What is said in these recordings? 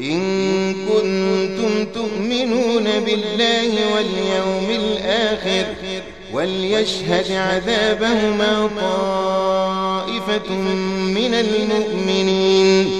إن كنتم تؤمنون بالله واليوم الآخر وليشهد عذابهما طائفة من المؤمنين.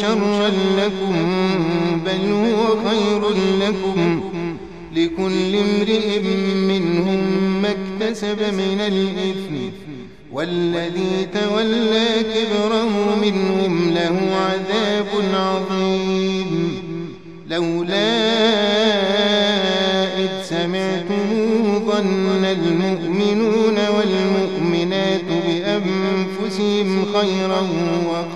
شرا لكم بل هو خير لكم. لكل امرئ منهم ما اكتسب من الإثم. والذي تولى كبره منهم له عذاب عظيم. لولا إذ سمعتموه ظن المؤمنون والمؤمنات بأنفسهم خيرا وقالوا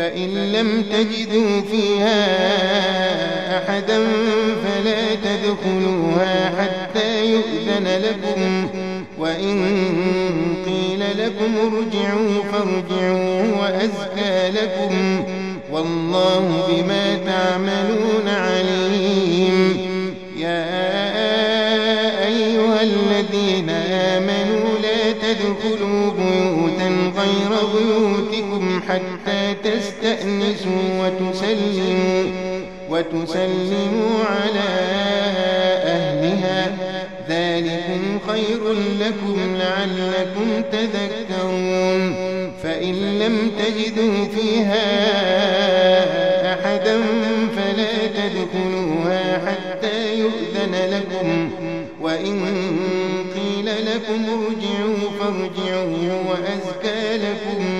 فإن لم تجدوا فيها أحدا فلا تدخلوها حتى يؤذن لكم. وإن قيل لكم ارجعوا فارجعوا وأزكى لكم. والله بما تعملون عليم. يا أيها الذين آمنوا لا تدخلوا بيوتا غير بيوتكم حتى تستأنسوا وتسلموا وتسلموا على أهلها. ذلكم خير لكم لعلكم تذكرون. فإن لم تجدوا فيها أحدا فلا تدخلوها حتى يؤذن لكم. وإن قيل لكم ارجعوا فارجعوا وأزكى لكم.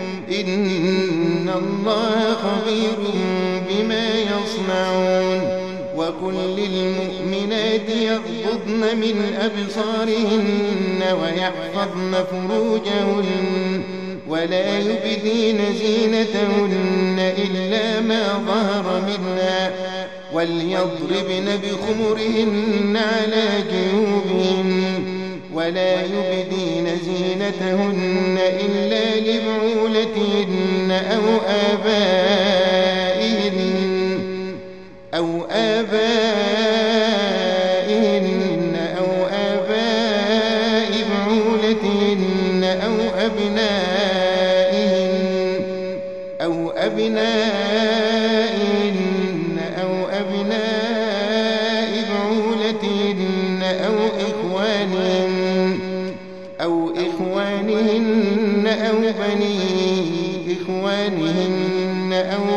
إن الله خبير بما يصنعون وكل للمؤمنات يغضضن من أبصارهن ويحفظن فروجهن ولا يبدين زينتهن إلا ما ظهر منها وليضربن بخمرهن على جيوبهن ولا يبدين زينتهن إلا لبعولتهن أو آبائهن أو آبائهن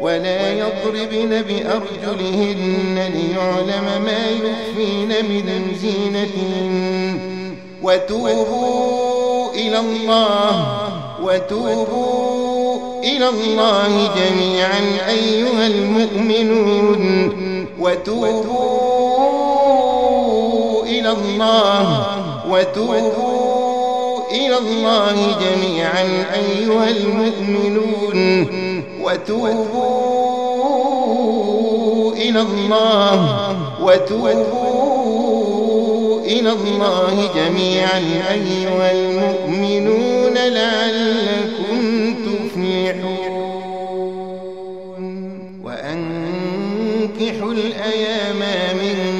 ولا يضربن بأرجلهن ليعلم ما يخفين من زينتهن. وتوبوا إلى الله وتوبوا إلى الله جميعا أيها المؤمنون. وتوبوا إلى الله وتوبوا إلى الله جميعا أيها المؤمنون. وتوبوا إلى الله وتوبوا إلى الله جميعا أيها المؤمنون لعلكم تفلحون. وأنكحوا الأيام منكم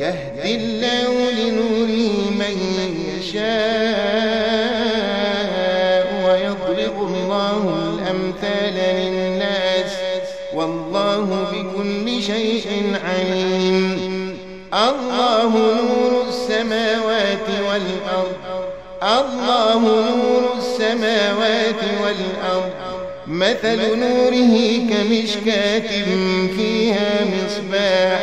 يهدي الله لنوره من يشاء ويضرب الله الأمثال للناس والله بكل شيء عليم. الله نور السماوات والأرض. الله نور السماوات والأرض. مثل نوره كمشكاة فيها مصباح.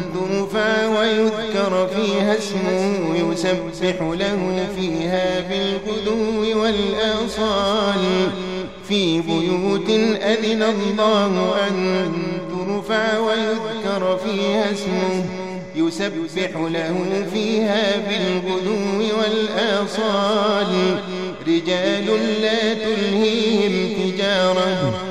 ترفع ويذكر فيها اسمه يسبح له فيها بالغدو والآصال. في بيوت أذن الله أن ترفع ويذكر فيها اسمه يسبح له فيها بالغدو والآصال. رجال لا تلهيهم تجارة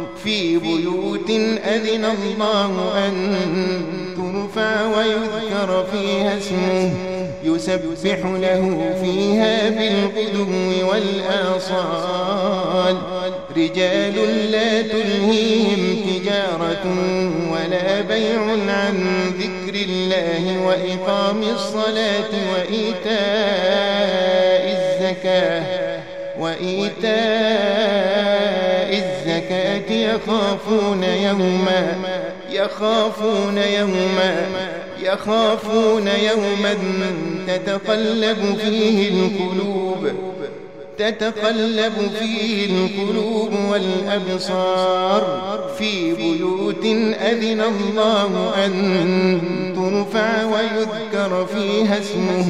في بيوت أذن الله أن ترفع ويذكر فيها اسمه. يسبح له فيها بالغدو والآصال. رجال لا تلهيهم تجارة ولا بيع عن ذكر الله وإقام الصلاة وإيتاء الزكاة. وإيتاء يخافون يوما يخافون يوما يخافون يوما تتقلب فيه القلوب. تتقلب فيه القلوب والأبصار في بيوت أذن الله أن ترفع ويذكر فيها اسمه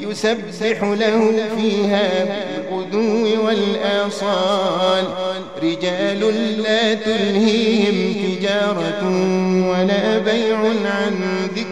يسبح له فيها بالغدو والآصال. رجال لا تلهيهم تجارة ولا بيع عن ذكر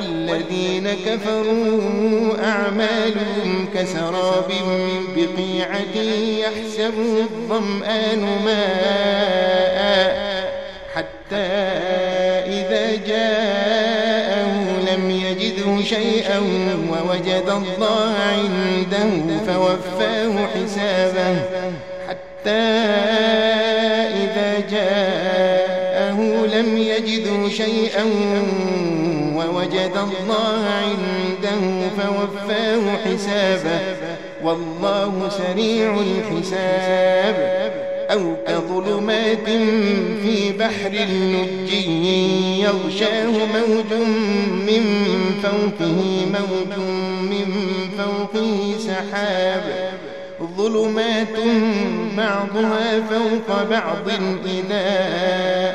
والذين كفروا أعمالهم كسراب بقيعة يحسبه الظمآن ماء حتى إذا جاءه لم يجده شيئا ووجد الله عنده فوفاه حسابه حتى إذا جاءه لم يجده شيئا ووجد الله عنده فوفاه حسابه والله سريع الحساب. أو كظلمات في بحر اللجي يغشاه موج من فوقه موج من فوقه سحاب. ظلمات بعضها فوق بعض إذا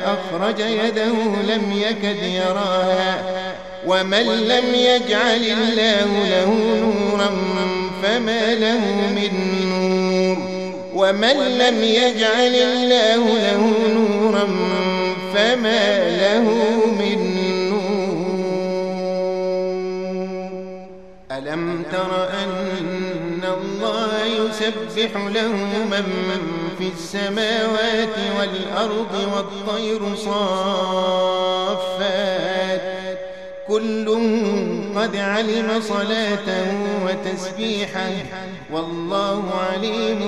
أخرج يده لم يكد يراها. ومن لم يجعل الله له نورا فما له من نور. ومن لم يجعل الله له نورا فما له من نور. ألم تر أن الله يسبح له من في السماوات والأرض والطير صافات؟ كل قد علم صلاته وتسبيحه والله عليم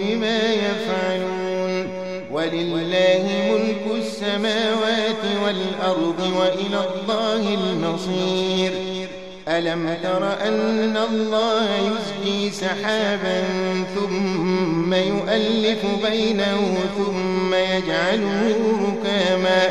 بما يفعلون ولله ملك السماوات والأرض وإلى الله المصير. ألم تر أن الله يزجي سحابا ثم يؤلف بينه ثم يجعله ركاما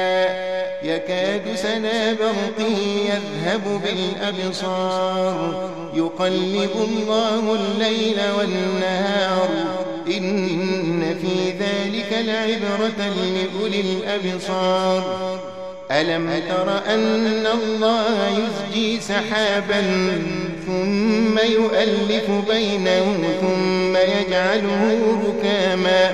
يكاد سنا برقه يذهب بالأبصار. يقلب الله الليل والنهار. إن في ذلك لعبرة لأولي الأبصار. ألم تر أن الله يزجي سحابا ثم يؤلف بينه ثم يجعله ركاما؟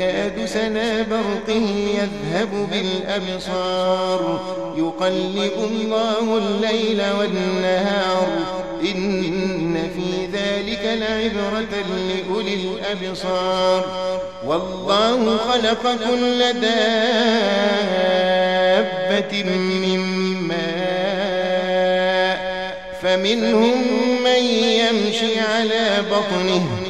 يكاد سنا برقه يذهب بالأبصار. يقلب الله الليل والنهار. إن في ذلك لعبرة لأولي الأبصار. والله خلق كل دابة من ماء. فمنهم من يمشي على بطنه.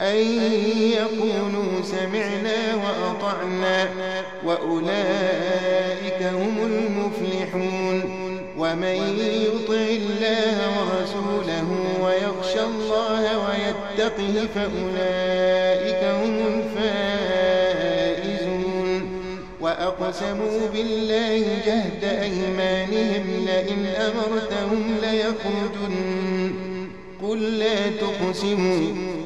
أن يقولوا سمعنا وأطعنا وأولئك هم المفلحون ومن يطع الله ورسوله ويخشى الله ويتقه فأولئك هم الفائزون وأقسموا بالله جهد أيمانهم لئن أمرتهم ليخرجن قل لا تقسموا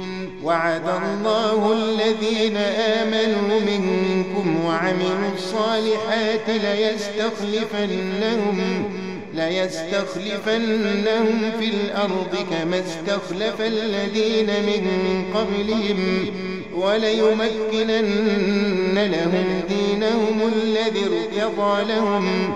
وعد الله الذين آمنوا منكم وعملوا الصالحات ليستخلفنهم ليستخلفنهم في الأرض كما استخلف الذين من قبلهم وليمكنن لهم دينهم الذي ارتضى لهم.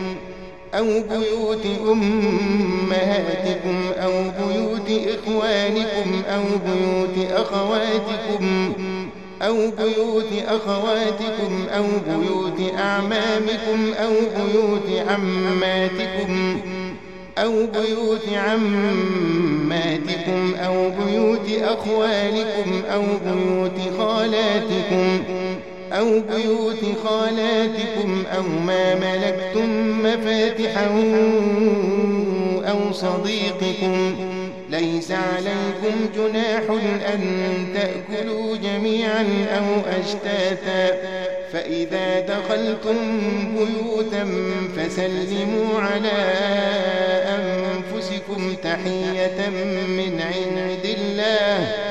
أو بيوت أمهاتكم أو بيوت إخوانكم أو بيوت أخواتكم أو بيوت أخواتكم أو بيوت أعمامكم أو بيوت عماتكم أو بيوت عماتكم أو بيوت أخوالكم أو بيوت خالاتكم أو بيوت خالاتكم أو ما ملكتم مفاتحه أو صديقكم ليس عليكم جناح أن تأكلوا جميعا أو أشتاتا فإذا دخلتم بيوتا فسلموا على أنفسكم تحية من عند الله.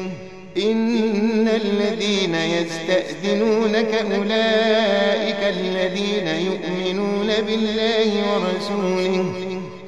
إن الذين يستأذنونك أولئك الذين يؤمنون بالله ورسوله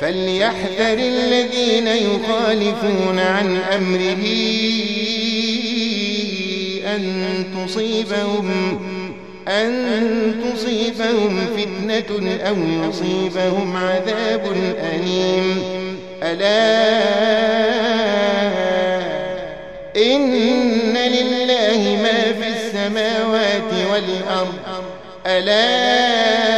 فليحذر الذين يخالفون عن أمره أن تصيبهم أن تصيبهم فتنة أو يصيبهم عذاب أليم. ألا إن لله ما في السماوات والأرض. ألا